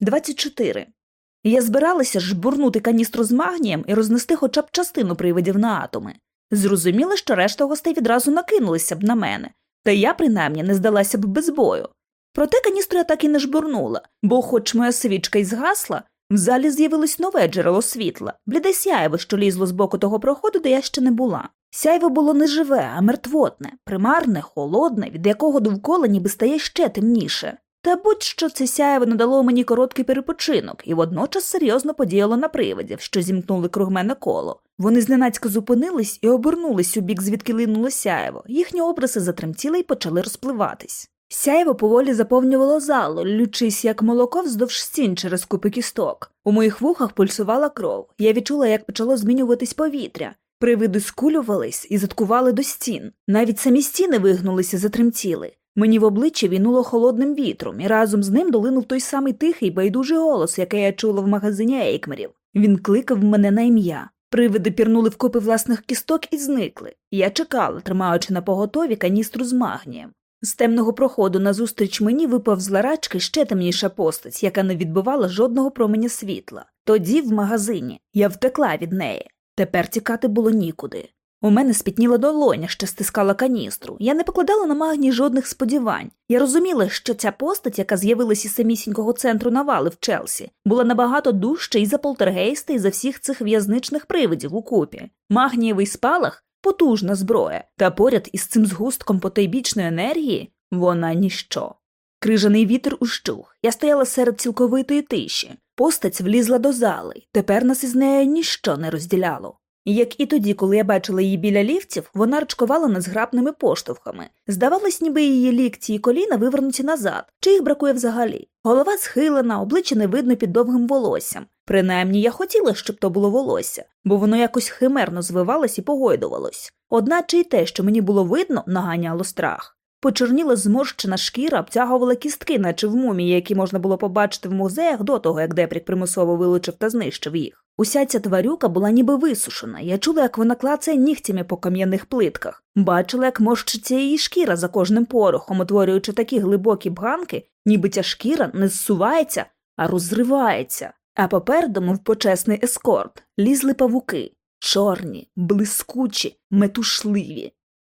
24. Я збиралася жбурнути каністру з магнієм і рознести хоча б частину привидів на атоми. Зрозуміло, що решта гостей відразу накинулися б на мене, та я, принаймні, не здалася б без бою. Проте каністру я так і не жбурнула, бо, хоч моя свічка й згасла, в залі з'явилось нове джерело світла, бліде сяєво, що лізло з боку того проходу, де я ще не була. Сяйво було не живе, а мертвотне, примарне, холодне, від якого довкола ніби стає ще темніше. Та будь-що це сяєво надало мені короткий перепочинок і водночас серйозно подіяло на привидів, що зімкнули круг мене коло. Вони зненацька зупинились і обернулись у бік, звідки линуло сяєво. Їхні образи затремтіли і почали розпливатись. Сяєво поволі заповнювало залу, лючись як молоко вздовж стін через купи кісток. У моїх вухах пульсувала кров. Я відчула, як почало змінюватись повітря. Привиди скулювались і заткували до стін. Навіть самі стіни вигнулися, затремтіли. Мені в обличчя вінуло холодним вітром, і разом з ним долинув той самий тихий байдужий голос, який я чула в магазині Ейкмерів. Він кликав мене на ім'я. Привиди пірнули в купи власних кісток і зникли. Я чекала, тримаючи на поготові каністру з магнієм. З темного проходу назустріч мені випав з ларачки ще темніша постать, яка не відбивала жодного променя світла. Тоді в магазині я втекла від неї. Тепер тікати було нікуди. У мене спітніла долоня, що стискала каністру. Я не покладала на магній жодних сподівань. Я розуміла, що ця постать, яка з'явилась із самісінького центру навали в Челсі, була набагато дужча і за полтергейста, і за всіх цих в'язничних привидів у купі. Магнієвий спалах потужна зброя, та поряд із цим згустком потайбічної енергії вона ніщо. Крижаний вітер ущух. Я стояла серед цілковитої тиші. Постать влізла до зали, тепер нас із нею ніщо не розділяло. Як і тоді, коли я бачила її біля ліфтів, вона рачкувала незграбними поштовхами. Здавалось, ніби її лікті і коліна вивернуті назад, чи їх бракує взагалі. Голова схилена, обличчя не видно під довгим волоссям. Принаймні я хотіла, щоб то було волосся, бо воно якось химерно звивалось і погойдувалось. Одначе й те, що мені було видно, наганяло страх. Почорніла зморщена шкіра, обтягувала кістки, наче в мумії, які можна було побачити в музеях до того, як Депрік примусово вилучив та знищив їх. Уся ця тварюка була ніби висушена. Я чула, як вона клацає нігтями по кам'яних плитках, бачила, як морщиться її шкіра за кожним порохом, утворюючи такі глибокі бганки, ніби ця шкіра не зсувається, а розривається. А попереду, мов почесний ескорт, лізли павуки чорні, блискучі, метушливі.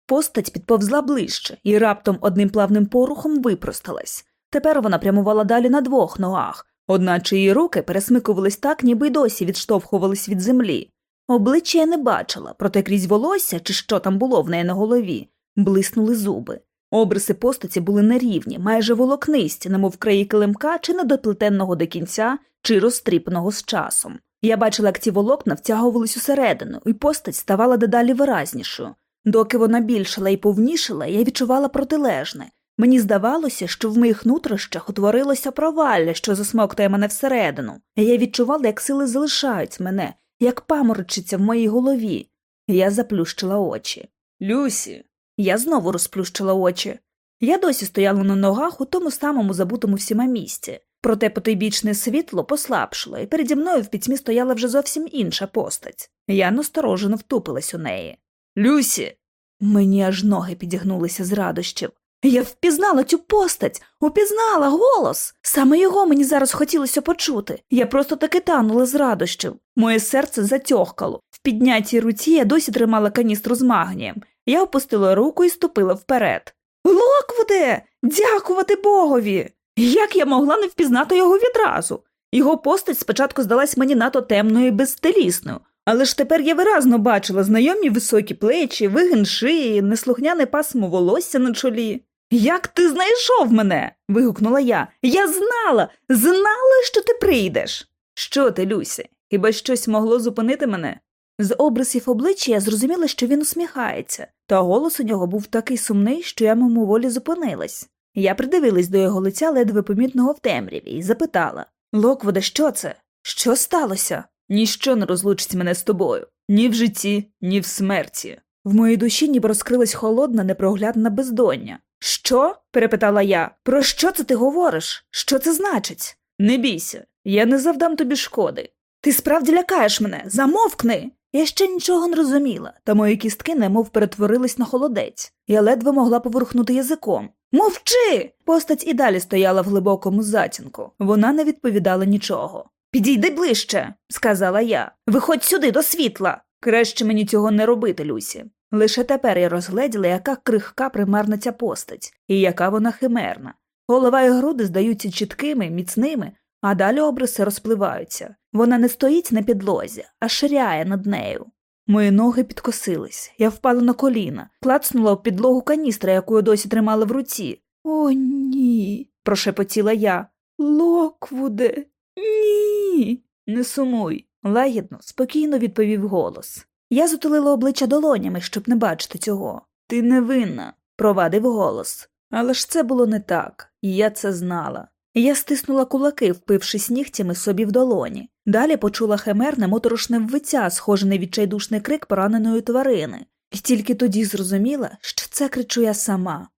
Постать підповзла ближче і раптом одним плавним порухом випросталась. Тепер вона прямувала далі на двох ногах, одначе її руки пересмикувались так, ніби й досі відштовхувались від землі. Обличчя я не бачила, проте крізь волосся, чи що там було в неї на голові, блиснули зуби. Обриси постаті були нерівні, майже волокнисті, немов краї килимка, чи недоплетенного до кінця, чи розтріпаного з часом. Я бачила, як ці волокна втягувались усередину, і постать ставала дедалі виразнішою. Доки вона більшала і повнішала, я відчувала протилежне. Мені здавалося, що в моїх нутрощах утворилося провалля, що засмоктує мене всередину, я відчувала, як сили залишають мене, як паморочиться в моїй голові. Я заплющила очі. Люсі. Я знову розплющила очі. Я досі стояла на ногах у тому самому забутому всіма місці. Проте потойбічне світло послабшило, і переді мною в пітьмі стояла вже зовсім інша постать. Я насторожено втупилась у неї. Люсі. Мені аж ноги підігнулися з радощів. Я впізнала цю постать, упізнала голос. Саме його мені зараз хотілося почути. Я просто таки танула з радощів. Моє серце затьохкало. В піднятій руці я досі тримала каністру з магнієм. Я опустила руку і ступила вперед. Локвуде! Дякувати Богові! Як я могла не впізнати його відразу? Його постать спочатку здалась мені надто темною і безстелісною, але ж тепер я виразно бачила знайомі високі плечі, вигин шиї, неслухняне пасмо волосся на чолі. Як ти знайшов мене? вигукнула я. Я знала, знала, що ти прийдеш. Що ти, Люсі? Хіба щось могло зупинити мене? З обрисів обличчя я зрозуміла, що він усміхається, та голос у нього був такий сумний, що я мимоволі зупинилась. Я придивилась до його лиця ледве помітного в темряві і запитала Локводе, що це? Що сталося? Ніщо не розлучить мене з тобою ні в житті, ні в смерті. В моїй душі ніби розкрилась холодна, непроглядна бездоння. Що? перепитала я. Про що це ти говориш? Що це значить? Не бійся, я не завдам тобі шкоди. Ти справді лякаєш мене, замовкни. Я ще нічого не розуміла, та мої кістки немов перетворились на холодець. Я ледве могла поворухнути язиком. Мовчи! Постать і далі стояла в глибокому затінку. Вона не відповідала нічого. Підійди ближче, сказала я. Виходь сюди до світла. Краще мені цього не робити, Люсі. Лише тепер я розгледіла, яка крихка примарна ця постать, і яка вона химерна. Голова і груди здаються чіткими, міцними, а далі обриси розпливаються. Вона не стоїть на підлозі, а ширяє над нею. Мої ноги підкосились, я впала на коліна, клацнула в підлогу каністра, яку я досі тримала в руці. О, ні, прошепотіла я. Локвуде, ні. Не сумуй, лагідно, спокійно відповів голос. Я затулила обличчя долонями, щоб не бачити цього. Ти невинна, провадив голос. Але ж це було не так, і я це знала. Я стиснула кулаки, впившись нігтями собі в долоні. Далі почула химерне моторошне ввиття, схоже на відчайдушний крик пораненої тварини, і тільки тоді зрозуміла, що це кричу я сама.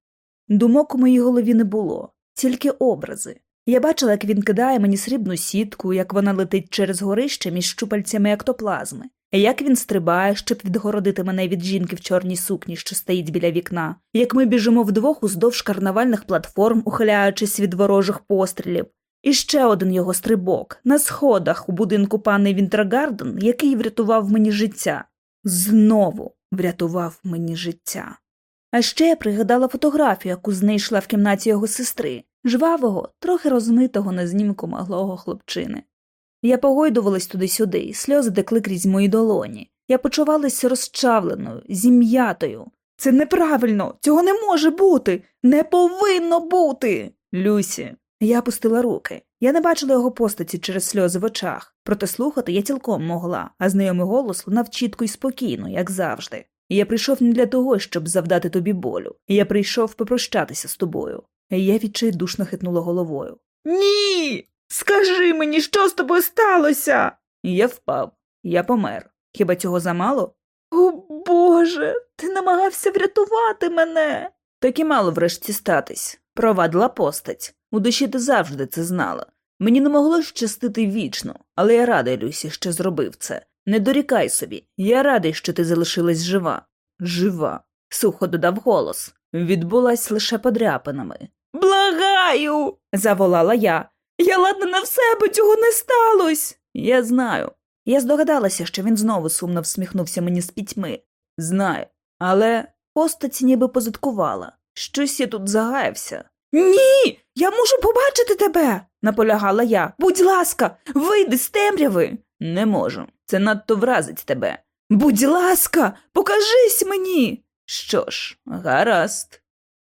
Думок у моїй голові не було, тільки образи. Я бачила, як він кидає мені срібну сітку, як вона летить через горище між щупальцями ектоплазми, як він стрибає, щоб відгородити мене від жінки в чорній сукні, що стоїть біля вікна, як ми біжимо вдвох уздовж карнавальних платформ, ухиляючись від ворожих пострілів, і ще один його стрибок на сходах у будинку пани Вінтергарден, який врятував мені життя. Знову врятував мені життя. А ще я пригадала фотографію, яку знайшла в кімнаті його сестри, жвавого, трохи розмитого на знімку маглого хлопчини. Я погойдувалась туди-сюди, сльози текли крізь мої долоні. Я почувалася розчавленою, зім'ятою. Це неправильно, цього не може бути, не повинно бути. Люсі. Я опустила руки. Я не бачила його постаті через сльози в очах, проте слухати я цілком могла, а знайомий голос лунав чітко і спокійно, як завжди. Я прийшов не для того, щоб завдати тобі болю. Я прийшов попрощатися з тобою. Я відчайдушно хитнула головою. Ні. Скажи мені, що з тобою сталося? Я впав, я помер. Хіба цього замало? О Боже, ти намагався врятувати мене. Так і мало врешті статись. Провадила постать. У душі ти завжди це знала. Мені не могло щастити вічно, але я радий, Люсі, що зробив це. Не дорікай собі. Я радий, що ти залишилась жива. Жива, сухо додав голос. Відбулась лише подряпинами. Благаю. заволала я. Я ладна на все, бо цього не сталося. Я знаю. Я здогадалася, що він знову сумно всміхнувся мені з пітьми. Знаю. Але постать ніби позиткувала. Щось я тут загаявся. Ні, я можу побачити тебе, наполягала я. Будь ласка, вийди з темряви. Не можу. Це надто вразить тебе. Будь ласка, покажись мені. Що ж, гаразд.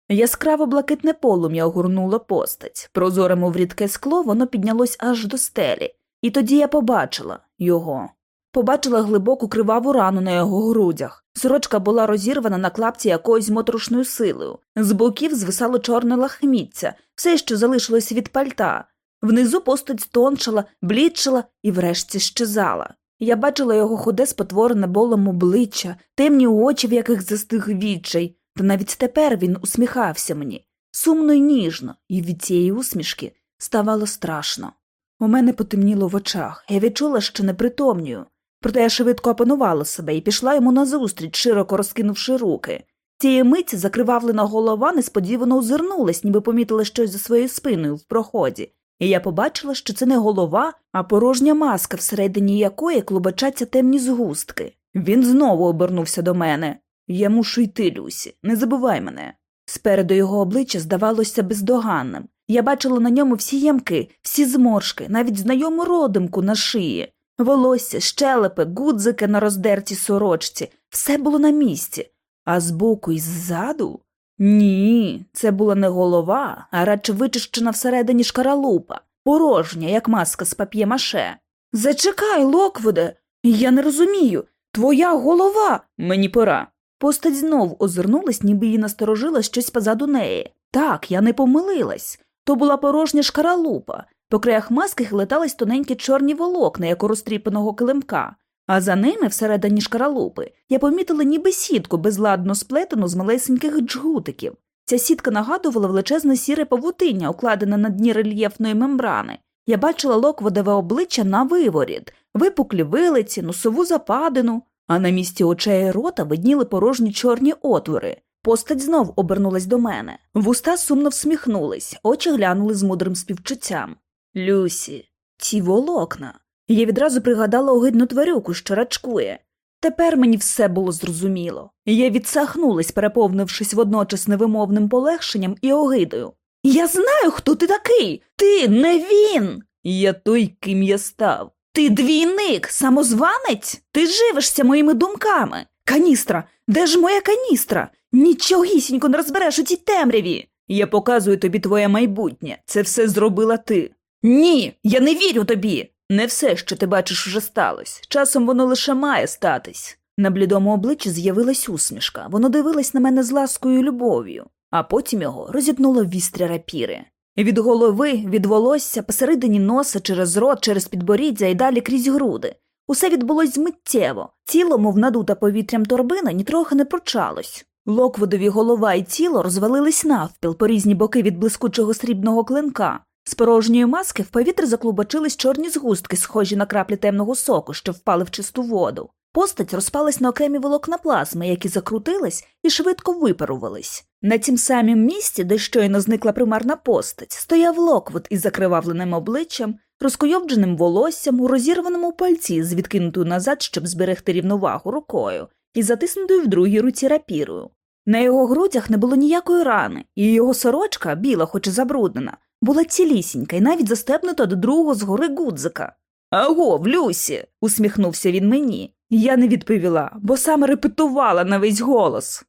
Яскраво блакитне полум'я огорнуло постать. Прозоре, мов рідке скло, воно піднялось аж до стелі, і тоді я побачила його. Побачила глибоку криваву рану на його грудях. Сорочка була розірвана на клапці якоюсь моторошною силою. З боків звисало чорне лахміття, все, що залишилось від пальта. Внизу постать стончила, блідшила і врешті щезала. Я бачила його худе спотворене болем обличчя, темні очі, в яких застиг відчай, та навіть тепер він усміхався мені сумно й ніжно, і від цієї усмішки ставало страшно. У мене потемніло в очах, я відчула, що непритомнюю. Проте я швидко опанувала себе і пішла йому назустріч, широко розкинувши руки. Цієї миті закривавлена голова несподівано озирнулась, ніби помітила щось за своєю спиною в проході, і я побачила, що це не голова, а порожня маска, всередині якої клубочаться темні згустки. Він знову обернувся до мене. Я мушу йти, Люсі, не забувай мене. Спереду його обличчя здавалося бездоганним. Я бачила на ньому всі ямки, всі зморшки, навіть знайому родимку на шиї, волосся, щелепи, гудзики на роздертій сорочці, все було на місці, а збоку і ззаду ні, це була не голова, а радше вичищена всередині шкаралупа, порожня, як маска з пап'є-маше. Зачекай, Локвуде, я не розумію. Твоя голова. Мені пора. Постать знов озирнулась, ніби її насторожило щось позаду неї. Так, я не помилилась. То була порожня шкаралупа. По краях маски хилетались тоненькі чорні волокна, як у розтріпаного килимка, а за ними, всередині шкаралупи, я помітила ніби сітку, безладно сплетену з малесеньких джгутиків. Ця сітка нагадувала величезне сіре павутиння, укладене на дні рельєфної мембрани. Я бачила локводове обличчя на виворіт, випуклі вилиці, носову западину, а на місці очей рота видніли порожні чорні отвори. Постать знов обернулась до мене. Вуста сумно всміхнулись, очі глянули з мудрим співчуттям. Люсі, ті волокна. Я відразу пригадала огидну тварюку, що рачкує. Тепер мені все було зрозуміло. Я відсахнулась, переповнившись водночас невимовним полегшенням і огидою. Я знаю, хто ти такий. Ти не він. Я той, ким я став. Ти двійник, самозванець? Ти живишся моїми думками. Каністра, де ж моя каністра? Нічогісінько не розбереш у тій темряві. Я показую тобі твоє майбутнє. Це все зробила ти. Ні, я не вірю тобі. Не все, що ти бачиш, уже сталося. Часом воно лише має статись. На блідому обличчі з'явилась усмішка. Воно дивилось на мене з ласкою і любов'ю, а потім його розітнуло вістря рапіри. Від голови, від волосся, посередині носа, через рот, через підборіддя і далі крізь груди. Усе відбулось миттєво. Тіло, мов надута повітрям торбина, нітрохи не прочалось. Локводові голова і тіло розвалились навпіл по різні боки від блискучого срібного клинка. З порожньої маски в повітрі заклубочились чорні згустки, схожі на краплі темного соку, що впали в чисту воду. Постать розпалась на окремі волокна плазми, які закрутились і швидко випарувались. На тім самім місці, де щойно зникла примарна постать, стояв Локвуд із закривавленим обличчям, розкойовдженим волоссям у розірваному пальті, з відкинутою назад, щоб зберегти рівновагу рукою, і затиснутою в другій руці рапірою. На його грудях не було ніякої рани, і його сорочка, біла, хоч і забруднена, була цілісінька і навіть застебнута до другого згори ґудзика. Аго, в Люсі, усміхнувся він мені. Я не відповіла, бо саме репетувала на весь голос.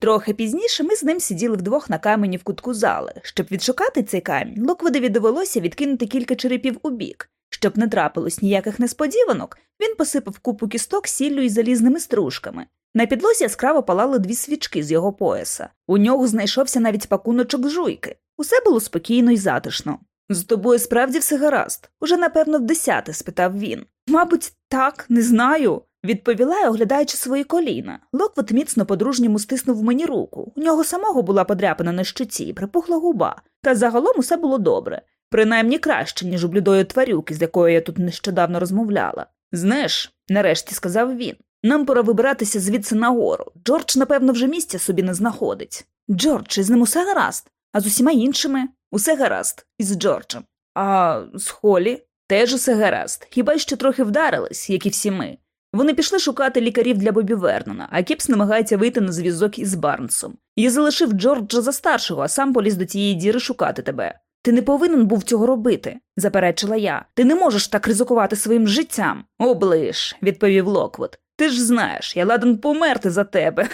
Трохи пізніше ми з ним сиділи вдвох на камені в кутку зали. Щоб відшукати цей камінь, Локводові довелося відкинути кілька черепів у бік. Щоб не трапилось ніяких несподіванок, він посипав купу кісток сіллю і залізними стружками. На підлозі яскраво палали дві свічки з його пояса. У нього знайшовся навіть пакуночок жуйки. Усе було спокійно і затишно. З тобою справді все гаразд. Уже, напевно, в десяте, спитав він. Мабуть, так, не знаю, відповіла, я, оглядаючи свої коліна. Локвот міцно по-дружньому стиснув мені руку. У нього самого була подряпана на щоці, припухла губа, та загалом усе було добре, принаймні краще, ніж у блідої тварюки, з якою я тут нещодавно розмовляла. Знаєш, нарешті сказав він. Нам пора вибиратися звідси нагору. Джордж, напевно, вже місця собі не знаходить. Джордж, із ним усе гаразд, а з усіма іншими усе гаразд, із Джорджем. А з Холі теж усе гаразд, хіба що трохи вдарились, як і всі ми. Вони пішли шукати лікарів для Боббі Вернона, а Кіпс намагається вийти на зв'язок із Барнсом. Я залишив Джорджа за старшого, а сам поліз до тієї діри шукати тебе. Ти не повинен був цього робити, заперечила я. Ти не можеш так ризикувати своїм життям. Облиш, відповів Локвуд. Ти ж знаєш, я ладен померти за тебе.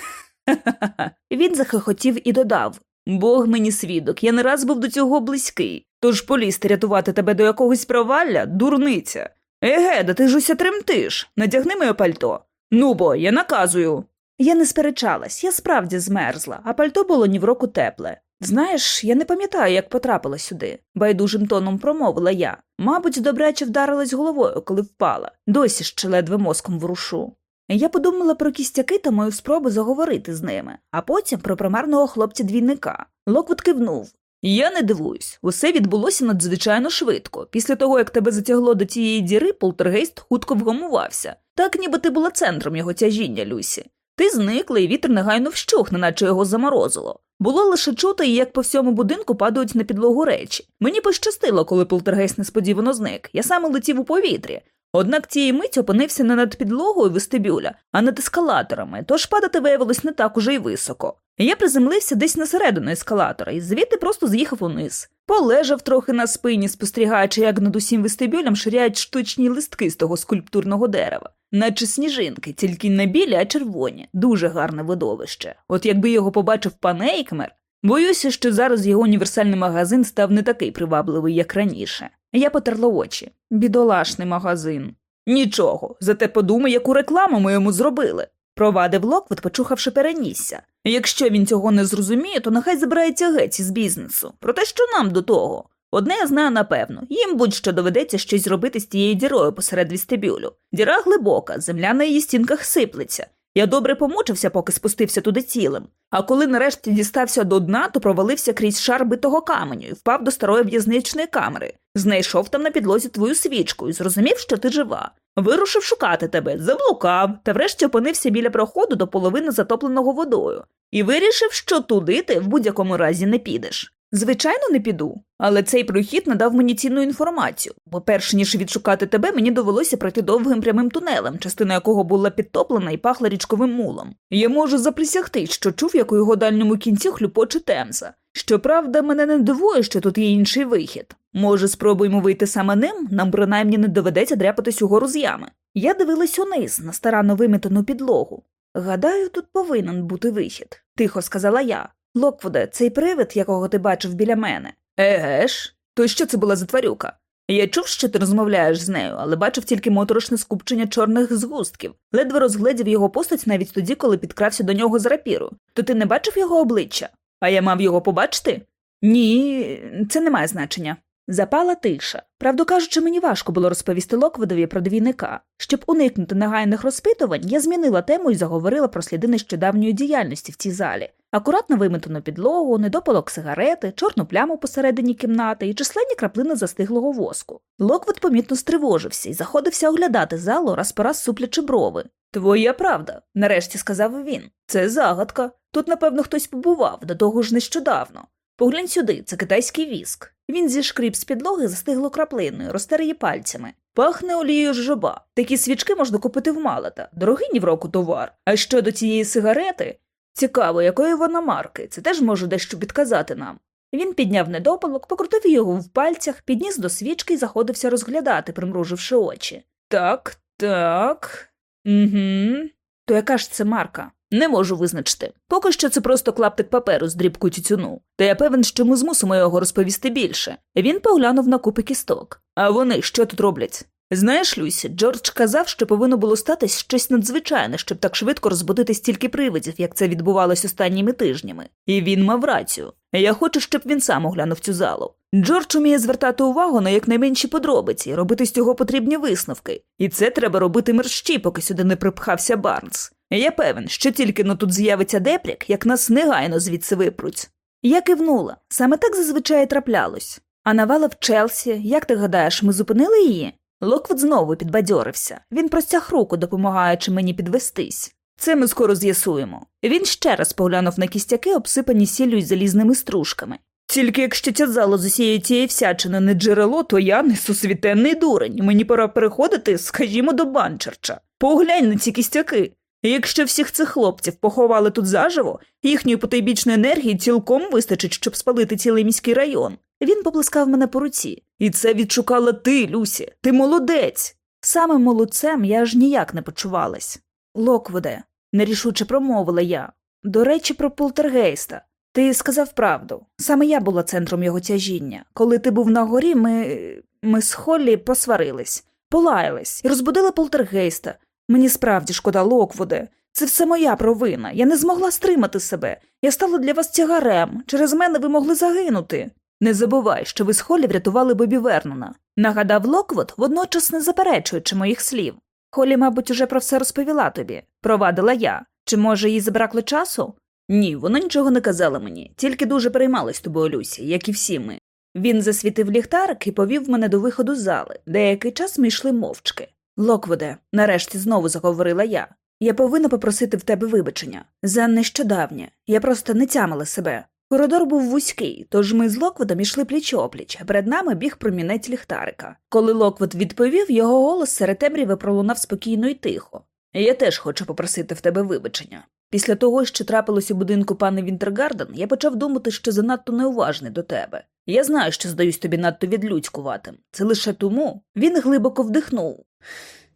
Він захихотів і додав Бог мені свідок, я не раз був до цього близький. Тож полізти рятувати тебе до якогось провалля дурниця. Еге, да ти ж уся тремтиш. Надягни моє пальто. Ну бо, я наказую. Я не сперечалась, я справді змерзла, а пальто було ні в року тепле. Знаєш, я не пам'ятаю, як потрапила сюди, байдужим тоном промовила я. Мабуть, добряче вдарилась головою, коли впала, досі ще ледве мозком врушу. Я подумала про кістяки та мою спробу заговорити з ними, а потім про примарного хлопця двійника. Локвуд кивнув. Я не дивуюсь, усе відбулося надзвичайно швидко. Після того, як тебе затягло до цієї діри, полтергейст хутко вгамувався, так ніби ти була центром його тяжіння, Люсі. Ти зникла, і вітер негайно вщух, неначе його заморозило. Було лише чути, як по всьому будинку падають на підлогу речі. Мені пощастило, коли полтергейст несподівано зник. Я саме летів у повітрі. Однак цієї миті опинився не над підлогою вестибюля, а над ескалаторами, тож падати виявилось не так уже й високо. Я приземлився десь на середину ескалатора і звідти просто з'їхав униз. Полежав трохи на спині, спостерігаючи, як над усім вестибюлем ширяють штучні листки з того скульптурного дерева, наче сніжинки, тільки не білі, а червоні, дуже гарне видовище. От якби його побачив пан Ейкмер, боюся, що зараз його універсальний магазин став не такий привабливий, як раніше. Я потерла очі. Бідолашний магазин. Нічого, зате подумай, яку рекламу ми йому зробили. Провадив Локвуд, почухавши перенісся. Якщо він цього не зрозуміє, то нехай забирається геть із бізнесу. Проте що нам до того? Одне я знаю напевно, їм будь-що доведеться щось робити з тією дірою посеред вестибюлю. Діра глибока, земля на її стінках сиплеться. Я добре помучився, поки спустився туди цілим. А коли нарешті дістався до дна, то провалився крізь шар битого каменю і впав до старої в'язничної камери. Знайшов там на підлозі твою свічку і зрозумів, що ти жива. Вирушив шукати тебе, заблукав та врешті опинився біля проходу до половини затопленого водою і вирішив, що туди ти в будь-якому разі не підеш. Звичайно, не піду, але цей прохід надав мені цінну інформацію, бо перш ніж відшукати тебе, мені довелося пройти довгим прямим тунелем, частина якого була підтоплена і пахла річковим мулом. Я можу заприсягти, що чув, як у його дальньому кінці хлюпоче темза. Щоправда, мене не дивує, що тут є інший вихід. Може, спробуємо вийти саме ним, нам принаймні не доведеться дряпатись угору з ями. Я дивилась униз на старанно вимітану підлогу. Гадаю, тут повинен бути вихід, тихо сказала я. Локвуде, цей привид, якого ти бачив біля мене. Еге ж? То що це була за тварюка? Я чув, що ти розмовляєш з нею, але бачив тільки моторошне скупчення чорних згустків, ледве розгледів його постать навіть тоді, коли підкрався до нього з рапірою. То ти не бачив його обличчя? А я мав його побачити? Ні, це не має значення. Запала тиша. Правду кажучи, мені важко було розповісти Локвудові про двійника. Щоб уникнути негайних розпитувань, я змінила тему і заговорила про сліди нещодавньої діяльності в цій залі. Акуратно виметену підлогу, недопалок сигарети, чорну пляму посередині кімнати і численні краплини застиглого воску. Локвуд помітно стривожився і заходився оглядати залу, раз по раз суплячи брови. Твоя правда, нарешті сказав він. Це загадка. Тут, напевно, хтось побував, до того ж нещодавно. Поглянь сюди, це китайський віск. Він зішкріп з підлоги застигло краплиною, розтер її пальцями. Пахне олією жоба. Такі свічки можна купити в малата. Дорогий ні в року товар. А щодо цієї сигарети, цікаво, якої вона марки, це теж може дещо підказати нам. Він підняв недопалок, покрутив його в пальцях, підніс до свічки і заходився розглядати, примруживши очі. Так, так. Угу. То яка ж це марка? Не можу визначити. Поки що це просто клаптик паперу з дрібку тютюну. Та я певен, що ми змусимо його розповісти більше. Він поглянув на купи кісток. А вони що тут роблять? Знаєш, Люсі, Джордж казав, що повинно було статись щось надзвичайне, щоб так швидко розбудити стільки привидів, як це відбувалось останніми тижнями. І він мав рацію. Я хочу, щоб він сам оглянув цю залу. Джордж уміє звертати увагу на якнайменші подробиці, робити з цього потрібні висновки. І це треба робити мерщі, поки сюди не припхався Барнс. Я певен, що тільки но тут з'явиться депрік, як нас негайно звідси випруть. Я кивнула. Саме так зазвичай траплялось. А навала в Челсі, як ти гадаєш, ми зупинили її? Локвуд знову підбадьорився. Він простяг руку, допомагаючи мені підвестись. Це ми скоро з'ясуємо. Він ще раз поглянув на кістяки, обсипані сіллю й залізними стружками. Тільки якщо ця зала з усієї цієї всячини не джерело, то я несусвітенний дурень. Мені пора переходити, скажімо, до Банчерча. Поглянь на ці кістяки. Якщо всіх цих хлопців поховали тут заживо, їхньої потайбічної енергії цілком вистачить, щоб спалити цілий міський район. Він поплескав мене по руці. І це відшукала ти, Люсі. Ти молодець. Саме молодцем я аж ніяк не почувалась. Локвуде, нерішуче промовила я. До речі, про полтергейста. Ти сказав правду. Саме я була центром його тяжіння. Коли ти був на горі, ми. ми з Холлі посварились, полаялись і розбудили полтергейста. Мені справді шкода, Локвуде. Це все моя провина. Я не змогла стримати себе. Я стала для вас тягарем. Через мене ви могли загинути. Не забувай, що ви з Холлі врятували Боббі Вернона. Нагадав Локвуд, водночас не заперечуючи моїх слів. Холлі, мабуть, уже про все розповіла тобі, провадила я. Чи, може, їй забракло часу? Ні, вона нічого не казала мені, тільки дуже переймалась тобою, Люсі, як і всі ми. Він засвітив ліхтарик і повів мене до виходу з зали. Деякий час ми йшли мовчки. Локвуде, нарешті знову заговорила я. Я повинна попросити в тебе вибачення. За нещодавнє. Я просто не тямила себе. Коридор був вузький, тож ми з Локвудом йшли пліч опліч, перед нами біг промінець ліхтарика. Коли Локвуд відповів, його голос серед темряви пролунав спокійно і тихо. Я теж хочу попросити в тебе вибачення. Після того, що трапилось у будинку пани Вінтергарден, я почав думати, що занадто неуважний до тебе. Я знаю, що здаюсь тобі надто відлюдькуватим. Це лише тому він глибоко вдихнув,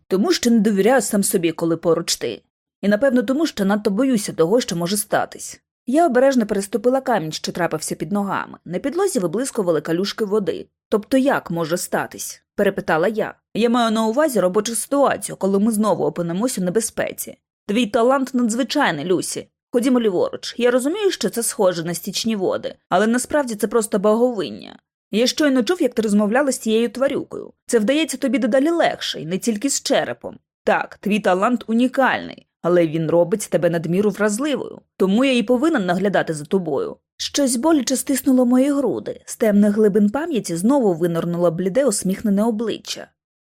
тому що не довіряю сам собі, коли поруч ти. І напевно тому, що надто боюся того, що може статись. Я обережно переступила камінь, що трапився під ногами. На підлозі виблискували калюшки води. Тобто як може статись? перепитала я. Я маю на увазі робочу ситуацію, коли ми знову опинимося у небезпеці. Твій талант надзвичайний, Люсі. Ходімо ліворуч. Я розумію, що це схоже на стічні води, але насправді це просто баговиння. Я щойно чув, як ти розмовляла з цією тварюкою. Це вдається тобі дедалі легше, не тільки з черепом. Так, твій талант унікальний, але він робить тебе надміру вразливою, тому я і повинен наглядати за тобою. Щось боляче стиснуло мої груди, з темних глибин пам'яті знову винирнуло бліде усміхнене обличчя.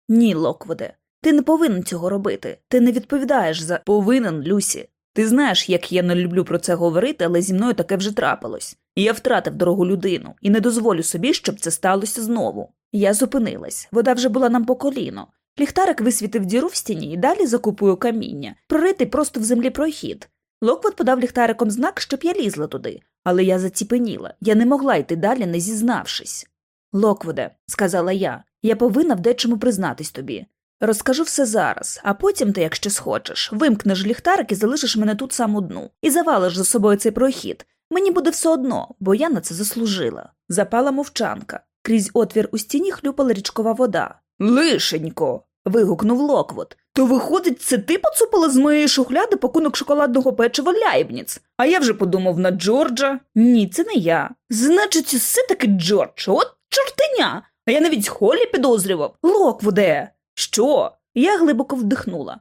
Ні, Локводе, ти не повинен цього робити. Ти не відповідаєш за повинен, Люсі. Ти знаєш, як я не люблю про це говорити, але зі мною таке вже трапилось. Я втратив дорогу людину і не дозволю собі, щоб це сталося знову. Я зупинилась, вода вже була нам по коліно. Ліхтарик висвітив діру в стіні і далі закупую каміння, проритий просто в землі прохід. Локвот подав ліхтариком знак, щоб я лізла туди, але я заціпеніла, я не могла йти далі, не зізнавшись. Локводе, сказала я, я повинна в дечому признатись тобі. Розкажу все зараз, а потім ти, якщо схочеш, вимкнеш ліхтарик і залишиш мене тут сам одну, і завалиш за собою цей прохід. Мені буде все одно, бо я на це заслужила. Запала мовчанка. Крізь отвір у стіні хлюпала річкова вода. Лишенько. вигукнув Локвот. То виходить, це ти поцупила з моєї шухляди пакунок шоколадного печива Ляйбніц. А я вже подумав на Джорджа. Ні, це не я. Значить, все таки Джордж, от чортеня. А я навіть Холі підозрював. Локвуде. Що? Я глибоко вдихнула.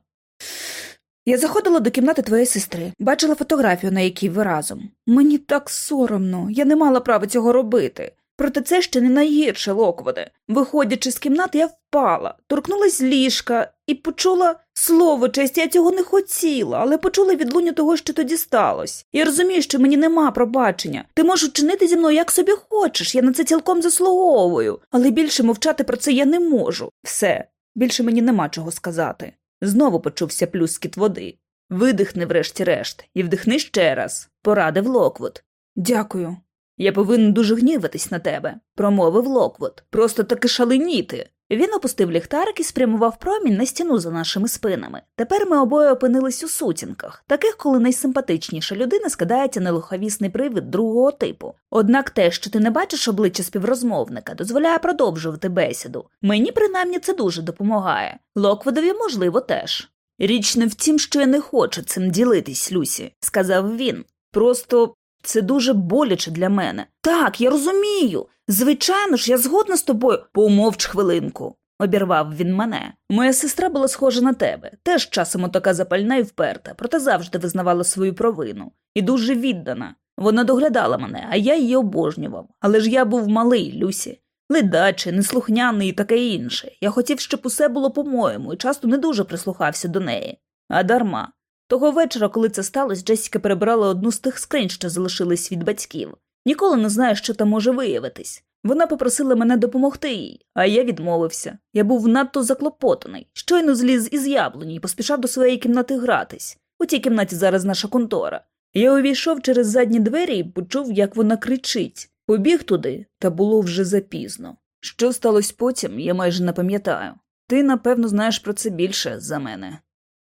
Я заходила до кімнати твоєї сестри, бачила фотографію, на якій ви разом. Мені так соромно, я не мала права цього робити. Проте це ще не найгірше, Локводе. Виходячи з кімнати, я впала, торкнулась ліжка і почула слово честь, я цього не хотіла, але почула відлуння того, що тоді сталося. Я розумію, що мені нема пробачення. Ти можеш чинити зі мною як собі хочеш, я на це цілком заслуговую, але більше мовчати про це я не можу. Все, більше мені нема чого сказати. Знову почувся плюскіт води. Видихни, врешті-решт, і вдихни ще раз, порадив Локвуд. Дякую. Я повинен дуже гніватись на тебе, промовив Локвуд. Просто таки шаленіти. Він опустив ліхтарик і спрямував промінь на стіну за нашими спинами. Тепер ми обоє опинились у сутінках, таких, коли найсимпатичніша людина скидається на лиховісний привид другого типу. Однак те, що ти не бачиш обличчя співрозмовника, дозволяє продовжувати бесіду. Мені принаймні це дуже допомагає. Локвудові, можливо, теж. Річ не в тім, що я не хочу цим ділитись, Люсі, сказав він. Просто це дуже боляче для мене. Так, я розумію. Звичайно ж, я згодна з тобою. Помовч хвилинку, обірвав він мене. Моя сестра була схожа на тебе, теж часом така запальна і вперта, проте завжди визнавала свою провину. І дуже віддана. Вона доглядала мене, а я її обожнював. Але ж я був малий, Люсі. Ледачий, неслухняний і таке інше. Я хотів, щоб усе було по-моєму, і часто не дуже прислухався до неї. А дарма. Того вечора, коли це сталося, Джесіка перебрала одну з тих скринь, що залишились від батьків. Ніколи не знаю, що там може виявитись. Вона попросила мене допомогти їй, а я відмовився. Я був надто заклопотаний, щойно зліз із яблуні і поспішав до своєї кімнати гратись. У тій кімнаті зараз наша контора. Я увійшов через задні двері і почув, як вона кричить. Побіг туди, та було вже запізно. Що сталося потім, я майже не пам'ятаю. Ти, напевно, знаєш про це більше за мене.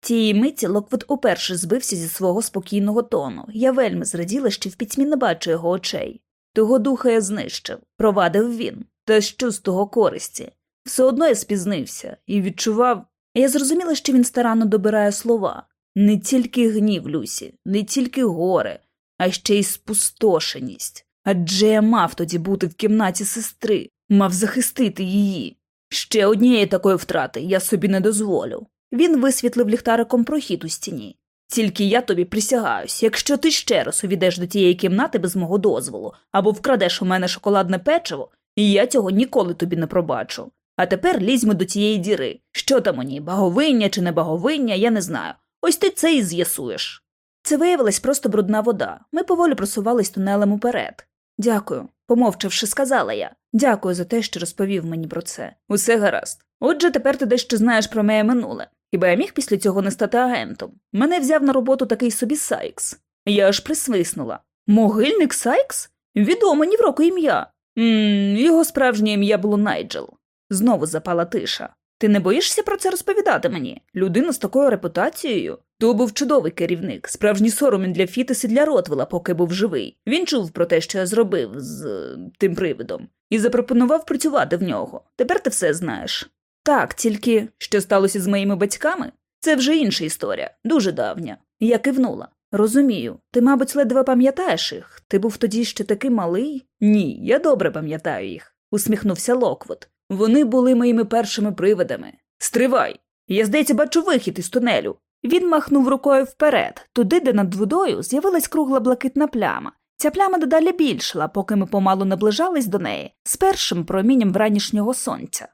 Тієї миті Локвуд уперше збився зі свого спокійного тону. Я вельми зраділа, що в пітьмі не бачу його очей. Того духа я знищив, провадив він, та що з того користі. Все одно я спізнився і відчував. Я зрозуміла, що він старанно добирає слова не тільки гнів, Люсі, не тільки горе, а ще й спустошеність. Адже я мав тоді бути в кімнаті сестри, мав захистити її. Ще однієї такої втрати я собі не дозволю. Він висвітлив ліхтариком прохід у стіні. Тільки я тобі присягаюсь, якщо ти ще раз увійдеш до тієї кімнати без мого дозволу або вкрадеш у мене шоколадне печиво, і я цього ніколи тобі не пробачу. А тепер лізьмо до тієї діри. Що там у ній, баговиння чи не баговиння, я не знаю. Ось ти це і з'ясуєш. Це виявилась просто брудна вода. Ми поволі просувались тунелем уперед. Дякую, помовчавши, сказала я. Дякую за те, що розповів мені про це. Усе гаразд. Отже, тепер ти дещо знаєш про моє минуле. Хіба я міг після цього не стати агентом? Мене взяв на роботу такий собі Сайкс. Я аж присвиснула. Могильник Сайкс? Відоме ні в року ім'я. Ммм, Його справжнє ім'я було Найджел. Знову запала тиша. Ти не боїшся про це розповідати мені? Людина з такою репутацією? То був чудовий керівник, справжній соромін для Фітес і для Ротвела, поки був живий. Він чув про те, що я зробив з е, тим привидом, і запропонував працювати в нього. Тепер ти все знаєш. Так, тільки що сталося з моїми батьками? Це вже інша історія, дуже давня. Я кивнула. Розумію, ти, мабуть, ледве пам'ятаєш їх. Ти був тоді ще такий малий? Ні, я добре пам'ятаю їх, усміхнувся Локвуд. Вони були моїми першими привидами. Стривай! Я, здається, бачу вихід із тунелю. Він махнув рукою вперед, туди, де над водою з'явилась кругла блакитна пляма. Ця пляма дедалі більшала, поки ми помалу наближались до неї з першим промінням вранішнього сонця.